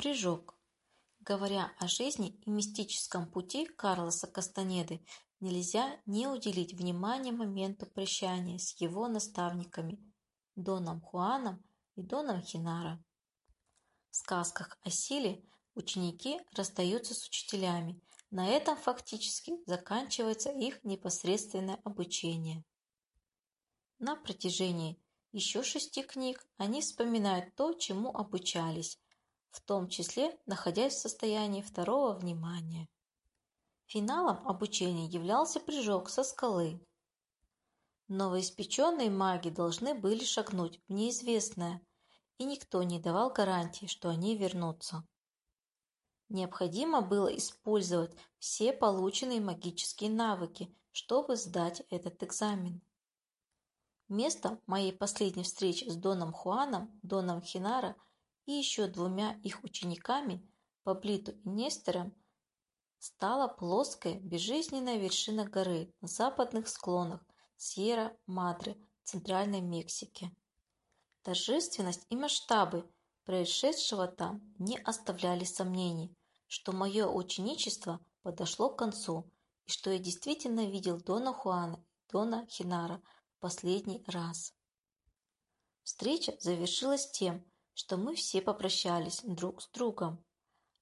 Прыжок. Говоря о жизни и мистическом пути Карлоса Кастанеды, нельзя не уделить внимания моменту прощания с его наставниками Доном Хуаном и Доном Хинара. В сказках о силе ученики расстаются с учителями, на этом фактически заканчивается их непосредственное обучение. На протяжении еще шести книг они вспоминают то, чему обучались, в том числе находясь в состоянии второго внимания. Финалом обучения являлся прыжок со скалы. Новоиспеченные маги должны были шагнуть в неизвестное, и никто не давал гарантии, что они вернутся. Необходимо было использовать все полученные магические навыки, чтобы сдать этот экзамен. Место моей последней встречи с Доном Хуаном, Доном Хинара и еще двумя их учениками, Паблиту и Нестером, стала плоская безжизненная вершина горы на западных склонах Сьерра-Мадре в Центральной Мексике. Торжественность и масштабы происшедшего там не оставляли сомнений, что мое ученичество подошло к концу и что я действительно видел Дона Хуана и Дона Хинара – последний раз. Встреча завершилась тем, что мы все попрощались друг с другом,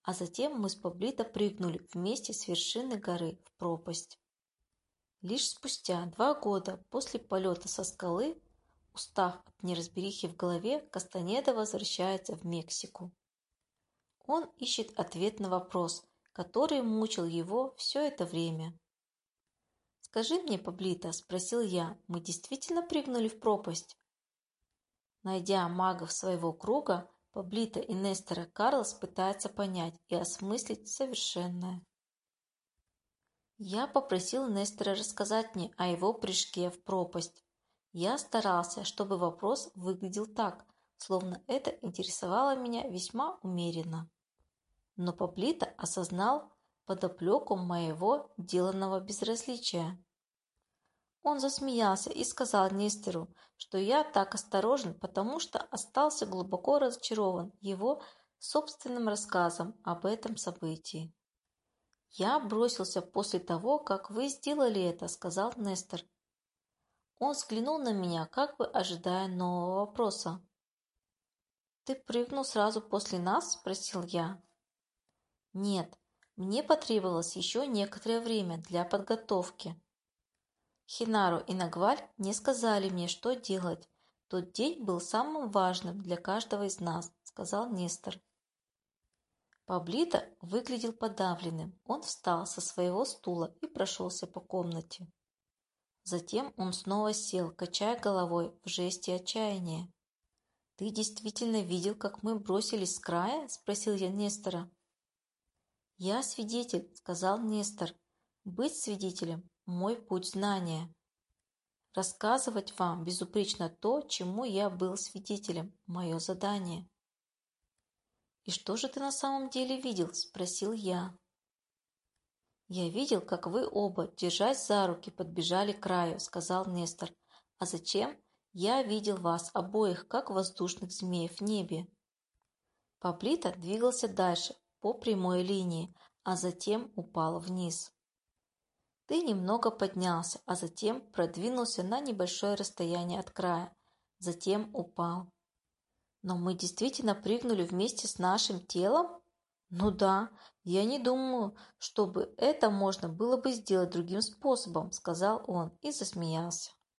а затем мы с Паблито прыгнули вместе с вершины горы в пропасть. Лишь спустя два года после полета со скалы, устав от неразберихи в голове, Кастанеда возвращается в Мексику. Он ищет ответ на вопрос, который мучил его все это время. «Скажи мне, Паблито, — спросил я, — мы действительно прыгнули в пропасть?» Найдя магов своего круга, Паблито и Нестора Карлос пытается понять и осмыслить совершенное. Я попросил Нестора рассказать мне о его прыжке в пропасть. Я старался, чтобы вопрос выглядел так, словно это интересовало меня весьма умеренно. Но Паблито осознал, подоплеку моего деланного безразличия. Он засмеялся и сказал Нестеру, что я так осторожен, потому что остался глубоко разочарован его собственным рассказом об этом событии. «Я бросился после того, как вы сделали это», — сказал Нестор. Он взглянул на меня, как бы ожидая нового вопроса. «Ты прыгнул сразу после нас?» — спросил я. «Нет, мне потребовалось еще некоторое время для подготовки. Хинару и Нагваль не сказали мне, что делать. Тот день был самым важным для каждого из нас, сказал Нестор. Паблито выглядел подавленным. Он встал со своего стула и прошелся по комнате. Затем он снова сел, качая головой в жесте отчаяния. «Ты действительно видел, как мы бросились с края?» – спросил я Нестора. «Я свидетель», — сказал Нестор. «Быть свидетелем — мой путь знания. Рассказывать вам безупречно то, чему я был свидетелем, мое задание». «И что же ты на самом деле видел?» — спросил я. «Я видел, как вы оба, держась за руки, подбежали к краю», — сказал Нестор. «А зачем? Я видел вас обоих, как воздушных змеев в небе». Паплита двигался дальше, по прямой линии, а затем упал вниз. Ты немного поднялся, а затем продвинулся на небольшое расстояние от края, затем упал. Но мы действительно прыгнули вместе с нашим телом? Ну да, я не думаю, чтобы это можно было бы сделать другим способом, сказал он и засмеялся.